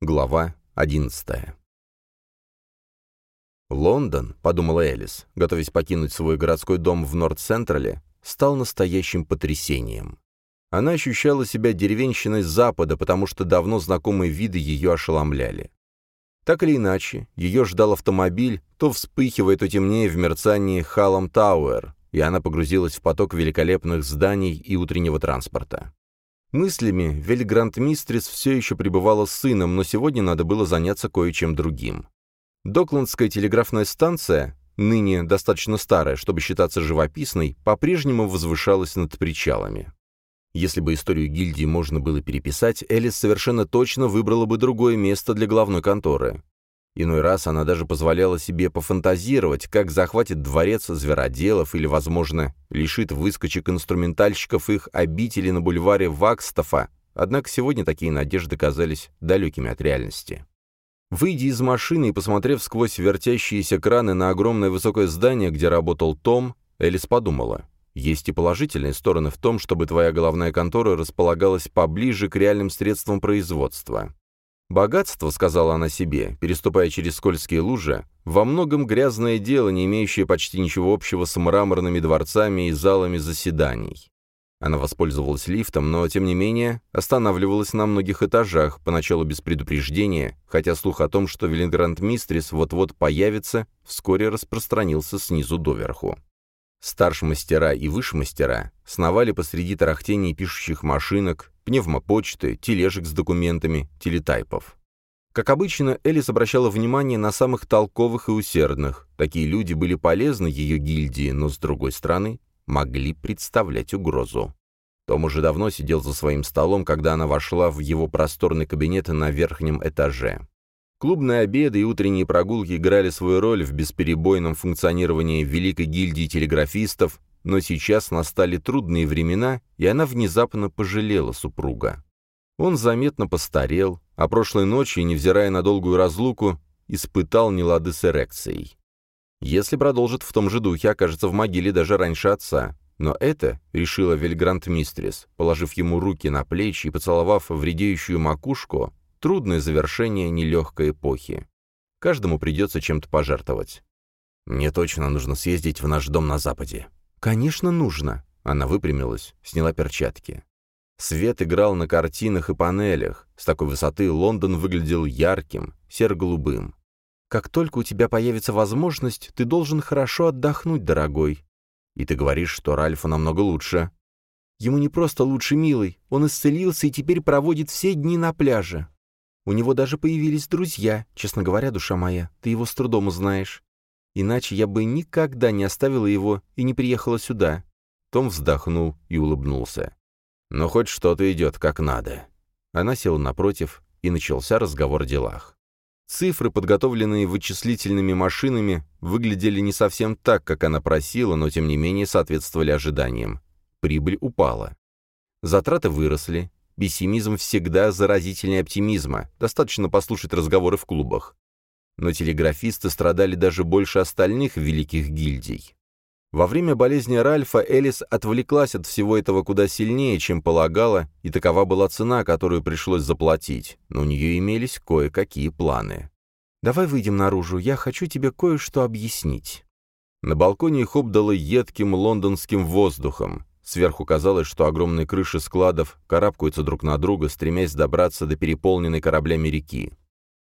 Глава 11 Лондон, подумала Элис, готовясь покинуть свой городской дом в Норд-Централе, стал настоящим потрясением. Она ощущала себя деревенщиной Запада, потому что давно знакомые виды ее ошеломляли. Так или иначе, ее ждал автомобиль, то вспыхивая, то темнее в мерцании Халлам Тауэр, и она погрузилась в поток великолепных зданий и утреннего транспорта. Мыслями Вельгранд Мистрис все еще пребывала с сыном, но сегодня надо было заняться кое-чем другим. Докландская телеграфная станция, ныне достаточно старая, чтобы считаться живописной, по-прежнему возвышалась над причалами. Если бы историю гильдии можно было переписать, Элис совершенно точно выбрала бы другое место для главной конторы. Иной раз она даже позволяла себе пофантазировать, как захватит дворец звероделов или, возможно, лишит выскочек-инструментальщиков их обители на бульваре Вакстафа, однако сегодня такие надежды казались далекими от реальности. Выйдя из машины и посмотрев сквозь вертящиеся краны на огромное высокое здание, где работал Том, Элис подумала, есть и положительные стороны в том, чтобы твоя головная контора располагалась поближе к реальным средствам производства. «Богатство», — сказала она себе, переступая через скользкие лужи, «во многом грязное дело, не имеющее почти ничего общего с мраморными дворцами и залами заседаний». Она воспользовалась лифтом, но, тем не менее, останавливалась на многих этажах, поначалу без предупреждения, хотя слух о том, что Велингранд Мистрис вот-вот появится, вскоре распространился снизу доверху. Старшмастера и вышмастера сновали посреди тарахтений пишущих машинок, пневмопочты, тележек с документами, телетайпов. Как обычно, Элис обращала внимание на самых толковых и усердных. Такие люди были полезны ее гильдии, но, с другой стороны, могли представлять угрозу. Том уже давно сидел за своим столом, когда она вошла в его просторный кабинет на верхнем этаже. Клубные обеды и утренние прогулки играли свою роль в бесперебойном функционировании Великой гильдии телеграфистов, но сейчас настали трудные времена, и она внезапно пожалела супруга. Он заметно постарел, а прошлой ночью, невзирая на долгую разлуку, испытал нелады с эрекцией. Если продолжит в том же духе, окажется в могиле даже раньше отца. Но это, решила Вельгрант Мистрис, положив ему руки на плечи и поцеловав вредеющую макушку, Трудное завершение нелегкой эпохи. Каждому придется чем-то пожертвовать. Мне точно нужно съездить в наш дом на Западе. Конечно, нужно. Она выпрямилась, сняла перчатки. Свет играл на картинах и панелях. С такой высоты Лондон выглядел ярким, серо-голубым. «Как только у тебя появится возможность, ты должен хорошо отдохнуть, дорогой. И ты говоришь, что Ральфу намного лучше. Ему не просто лучше, милый. Он исцелился и теперь проводит все дни на пляже. У него даже появились друзья. Честно говоря, душа моя, ты его с трудом узнаешь. Иначе я бы никогда не оставила его и не приехала сюда». Том вздохнул и улыбнулся. «Но хоть что-то идет как надо». Она села напротив, и начался разговор о делах. Цифры, подготовленные вычислительными машинами, выглядели не совсем так, как она просила, но тем не менее соответствовали ожиданиям. Прибыль упала. Затраты выросли, Пессимизм всегда заразительнее оптимизма, достаточно послушать разговоры в клубах. Но телеграфисты страдали даже больше остальных великих гильдий. Во время болезни Ральфа Элис отвлеклась от всего этого куда сильнее, чем полагала, и такова была цена, которую пришлось заплатить, но у нее имелись кое-какие планы. «Давай выйдем наружу, я хочу тебе кое-что объяснить». На балконе их обдало едким лондонским воздухом. Сверху казалось, что огромные крыши складов карабкаются друг на друга, стремясь добраться до переполненной кораблями реки.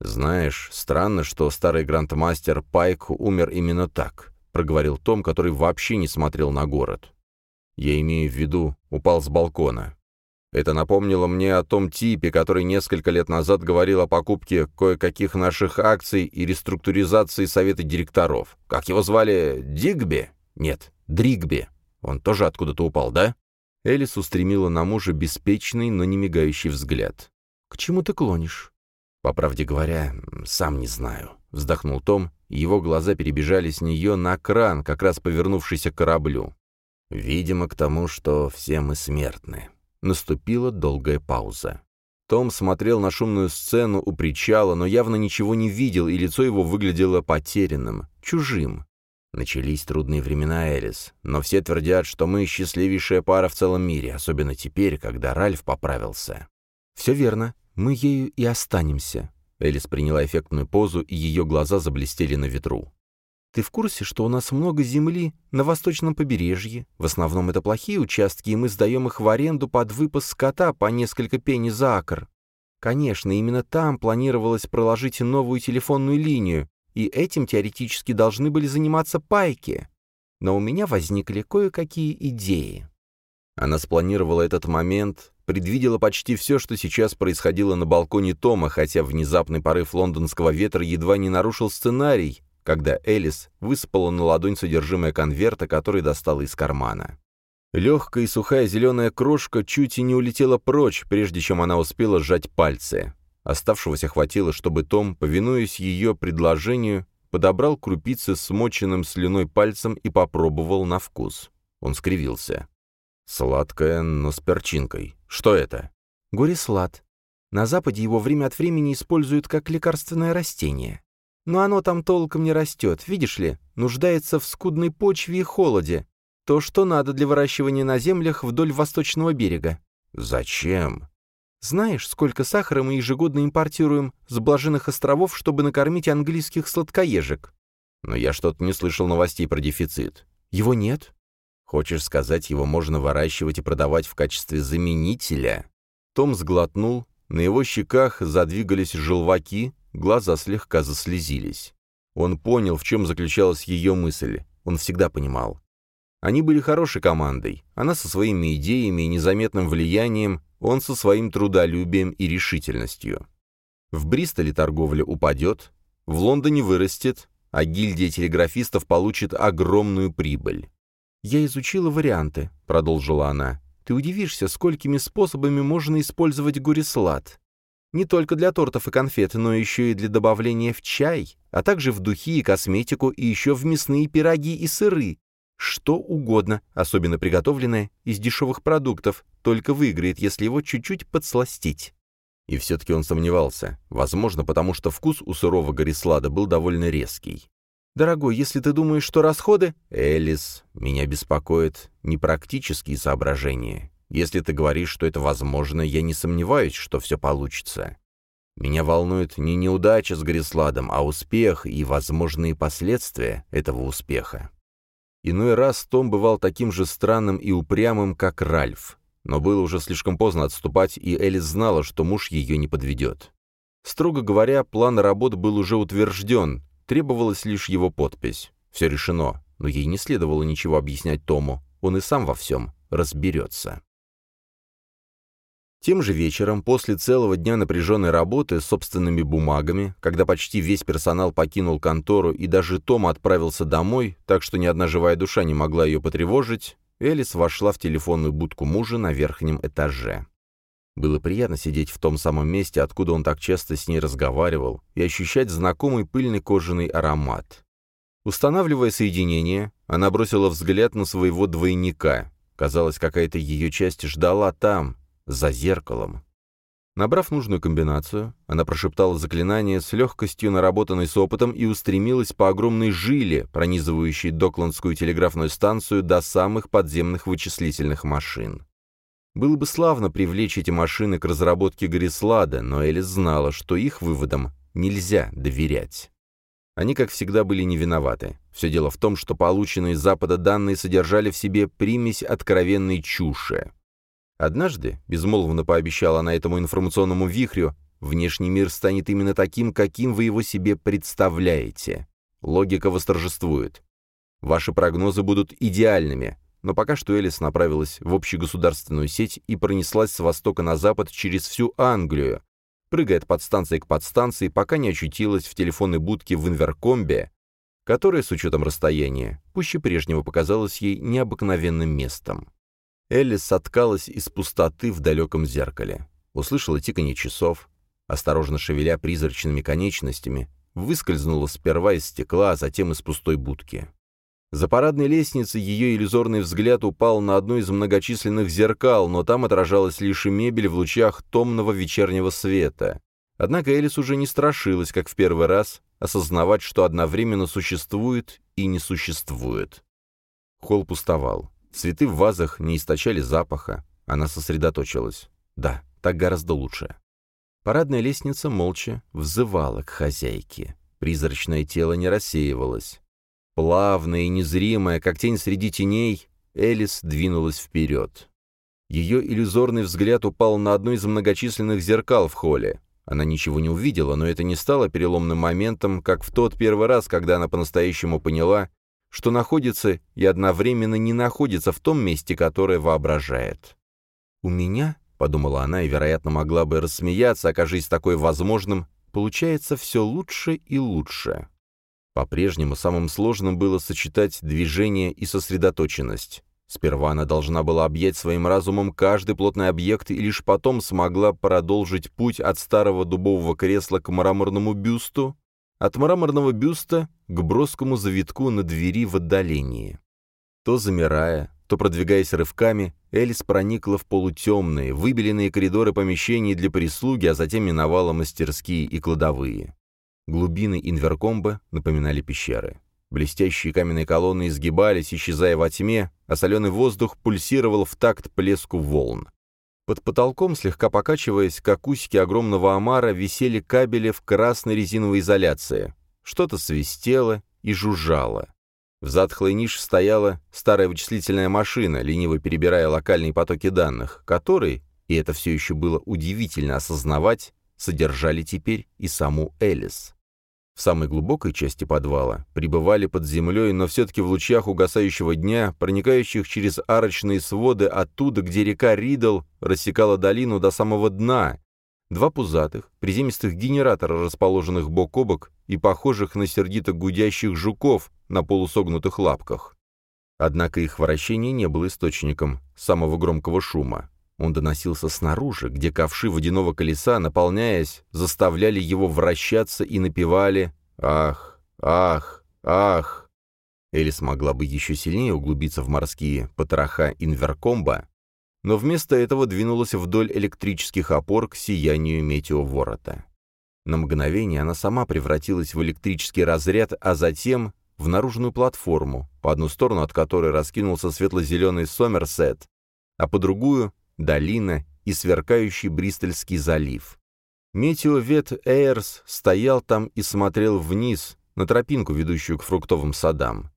«Знаешь, странно, что старый грандмастер Пайк умер именно так», — проговорил Том, который вообще не смотрел на город. «Я имею в виду, упал с балкона. Это напомнило мне о том типе, который несколько лет назад говорил о покупке кое-каких наших акций и реструктуризации совета директоров. Как его звали? Дигби? Нет, Дригби. Он тоже откуда-то упал, да?» Элис устремила на мужа беспечный, но не мигающий взгляд. «К чему ты клонишь?» «По правде говоря, сам не знаю», — вздохнул Том, его глаза перебежали с нее на кран, как раз повернувшийся к кораблю. «Видимо, к тому, что все мы смертны». Наступила долгая пауза. Том смотрел на шумную сцену у причала, но явно ничего не видел, и лицо его выглядело потерянным, чужим. Начались трудные времена, Элис, но все твердят, что мы счастливейшая пара в целом мире, особенно теперь, когда Ральф поправился. Все верно, мы ею и останемся. Элис приняла эффектную позу, и ее глаза заблестели на ветру. «Ты в курсе, что у нас много земли на восточном побережье? В основном это плохие участки, и мы сдаем их в аренду под выпас скота по несколько пени за акр. Конечно, именно там планировалось проложить новую телефонную линию, и этим теоретически должны были заниматься пайки. Но у меня возникли кое-какие идеи». Она спланировала этот момент, предвидела почти все, что сейчас происходило на балконе Тома, хотя внезапный порыв лондонского ветра едва не нарушил сценарий, когда Элис высыпала на ладонь содержимое конверта, который достала из кармана. Легкая и сухая зеленая крошка чуть и не улетела прочь, прежде чем она успела сжать пальцы. Оставшегося хватило, чтобы Том, повинуясь ее предложению, подобрал крупицы смоченным слюной пальцем и попробовал на вкус. Он скривился. «Сладкое, но с перчинкой. Что это?» «Горислад. На Западе его время от времени используют как лекарственное растение. Но оно там толком не растет, видишь ли, нуждается в скудной почве и холоде. То, что надо для выращивания на землях вдоль восточного берега». «Зачем?» «Знаешь, сколько сахара мы ежегодно импортируем с блаженных островов, чтобы накормить английских сладкоежек?» «Но я что-то не слышал новостей про дефицит». «Его нет?» Хочешь сказать, его можно выращивать и продавать в качестве заменителя? Том сглотнул, на его щеках задвигались желваки, глаза слегка заслезились. Он понял, в чем заключалась ее мысль. Он всегда понимал. Они были хорошей командой. Она со своими идеями и незаметным влиянием, он со своим трудолюбием и решительностью. В Бристоле торговля упадет, в Лондоне вырастет, а гильдия телеграфистов получит огромную прибыль. «Я изучила варианты», — продолжила она. «Ты удивишься, сколькими способами можно использовать гурислад. Не только для тортов и конфет, но еще и для добавления в чай, а также в духи и косметику, и еще в мясные пироги и сыры. Что угодно, особенно приготовленное из дешевых продуктов, только выиграет, если его чуть-чуть подсластить». И все-таки он сомневался, возможно, потому что вкус у сырого горислада был довольно резкий. «Дорогой, если ты думаешь, что расходы...» «Элис, меня беспокоят непрактические соображения. Если ты говоришь, что это возможно, я не сомневаюсь, что все получится. Меня волнует не неудача с Грисладом, а успех и возможные последствия этого успеха». Иной раз Том бывал таким же странным и упрямым, как Ральф. Но было уже слишком поздно отступать, и Элис знала, что муж ее не подведет. Строго говоря, план работ был уже утвержден, Требовалась лишь его подпись. Все решено, но ей не следовало ничего объяснять Тому, он и сам во всем разберется. Тем же вечером, после целого дня напряженной работы с собственными бумагами, когда почти весь персонал покинул контору и даже Том отправился домой, так что ни одна живая душа не могла ее потревожить, Элис вошла в телефонную будку мужа на верхнем этаже. Было приятно сидеть в том самом месте, откуда он так часто с ней разговаривал, и ощущать знакомый пыльный кожаный аромат. Устанавливая соединение, она бросила взгляд на своего двойника. Казалось, какая-то ее часть ждала там, за зеркалом. Набрав нужную комбинацию, она прошептала заклинание с легкостью, наработанной с опытом, и устремилась по огромной жиле, пронизывающей Докландскую телеграфную станцию до самых подземных вычислительных машин. Было бы славно привлечь эти машины к разработке Горислада, но Элис знала, что их выводам нельзя доверять. Они, как всегда, были не виноваты. Все дело в том, что полученные с Запада данные содержали в себе примесь откровенной чуши. Однажды, безмолвно пообещала она этому информационному вихрю, внешний мир станет именно таким, каким вы его себе представляете. Логика восторжествует. Ваши прогнозы будут идеальными, но пока что Элис направилась в общегосударственную сеть и пронеслась с востока на запад через всю Англию, прыгая от подстанции к подстанции, пока не очутилась в телефонной будке в Инверкомбе, которая, с учетом расстояния, пуще прежнего показалась ей необыкновенным местом. Элис соткалась из пустоты в далеком зеркале. Услышала тиканье часов, осторожно шевеля призрачными конечностями, выскользнула сперва из стекла, а затем из пустой будки. За парадной лестницей ее иллюзорный взгляд упал на одно из многочисленных зеркал, но там отражалась лишь мебель в лучах томного вечернего света. Однако Элис уже не страшилась, как в первый раз, осознавать, что одновременно существует и не существует. Холл пустовал. Цветы в вазах не источали запаха. Она сосредоточилась. Да, так гораздо лучше. Парадная лестница молча взывала к хозяйке. Призрачное тело не рассеивалось. Плавная и незримая, как тень среди теней, Элис двинулась вперед. Ее иллюзорный взгляд упал на одно из многочисленных зеркал в холле. Она ничего не увидела, но это не стало переломным моментом, как в тот первый раз, когда она по-настоящему поняла, что находится и одновременно не находится в том месте, которое воображает. «У меня», — подумала она и, вероятно, могла бы рассмеяться, окажись такой возможным, получается все лучше и лучше. По-прежнему самым сложным было сочетать движение и сосредоточенность. Сперва она должна была объять своим разумом каждый плотный объект и лишь потом смогла продолжить путь от старого дубового кресла к мраморному бюсту, от мраморного бюста к броскому завитку на двери в отдалении. То замирая, то продвигаясь рывками, Элис проникла в полутемные, выбеленные коридоры помещений для прислуги, а затем миновала мастерские и кладовые. Глубины инверкомба напоминали пещеры. Блестящие каменные колонны изгибались, исчезая во тьме, а соленый воздух пульсировал в такт плеску волн. Под потолком, слегка покачиваясь, как усики огромного омара, висели кабели в красной резиновой изоляции. Что-то свистело и жужжало. В затхлой нише стояла старая вычислительная машина, лениво перебирая локальные потоки данных, которые, и это все еще было удивительно осознавать, содержали теперь и саму Элис. В самой глубокой части подвала пребывали под землей, но все-таки в лучах угасающего дня, проникающих через арочные своды оттуда, где река Ридл рассекала долину до самого дна, два пузатых, приземистых генератора, расположенных бок о бок и похожих на сердито гудящих жуков на полусогнутых лапках. Однако их вращение не было источником самого громкого шума. Он доносился снаружи, где ковши водяного колеса, наполняясь, заставляли его вращаться и напевали «Ах, ах, ах». Элис могла бы еще сильнее углубиться в морские потроха инверкомба, но вместо этого двинулась вдоль электрических опор к сиянию метеоворота. На мгновение она сама превратилась в электрический разряд, а затем в наружную платформу, по одну сторону от которой раскинулся светло-зеленый Сомерсет, а по другую долина и сверкающий Бристольский залив. Метеовет Эйрс стоял там и смотрел вниз, на тропинку, ведущую к фруктовым садам.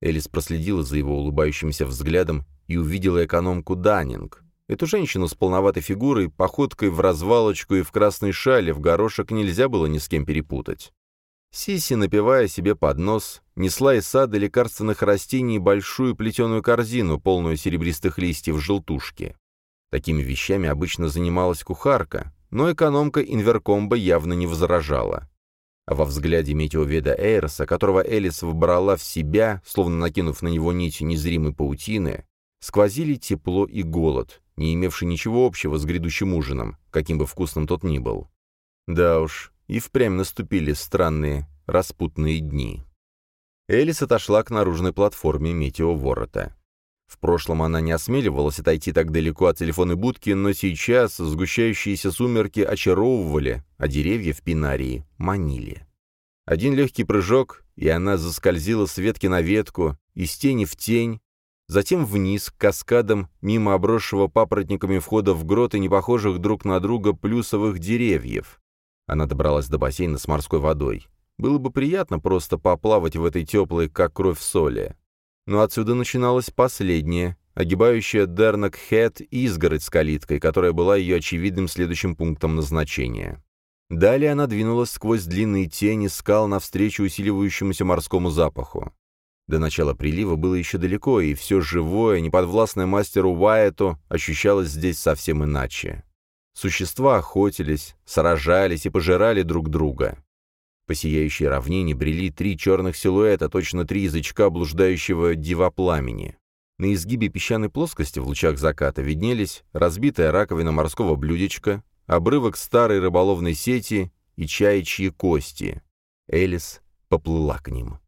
Элис проследила за его улыбающимся взглядом и увидела экономку Даннинг. Эту женщину с полноватой фигурой, походкой в развалочку и в красной шале в горошек нельзя было ни с кем перепутать. Сиси, напивая себе под нос, несла из сада лекарственных растений большую плетеную корзину, полную серебристых листьев желтушки. Такими вещами обычно занималась кухарка, но экономка инверкомба явно не возражала. А во взгляде метеоведа Эйрса, которого Элис выбрала в себя, словно накинув на него нить незримой паутины, сквозили тепло и голод, не имевший ничего общего с грядущим ужином, каким бы вкусным тот ни был. Да уж, и впрямь наступили странные, распутные дни. Элис отошла к наружной платформе метеоворота. В прошлом она не осмеливалась отойти так далеко от телефонной будки, но сейчас сгущающиеся сумерки очаровывали, а деревья в пинарии манили. Один легкий прыжок, и она заскользила с ветки на ветку, из тени в тень, затем вниз, к каскадам, мимо обросшего папоротниками входа в гроты непохожих друг на друга плюсовых деревьев. Она добралась до бассейна с морской водой. Было бы приятно просто поплавать в этой теплой, как кровь соли. Но отсюда начиналась последняя, огибающая Дернак-Хэт изгородь с калиткой, которая была ее очевидным следующим пунктом назначения. Далее она двинулась сквозь длинные тени скал навстречу усиливающемуся морскому запаху. До начала прилива было еще далеко, и все живое, неподвластное мастеру Уайету ощущалось здесь совсем иначе. Существа охотились, сражались и пожирали друг друга. По сияющей равнине брели три черных силуэта, точно три язычка блуждающего дивопламени. На изгибе песчаной плоскости в лучах заката виднелись разбитая раковина морского блюдечка, обрывок старой рыболовной сети и чаячьи кости. Элис поплыла к ним.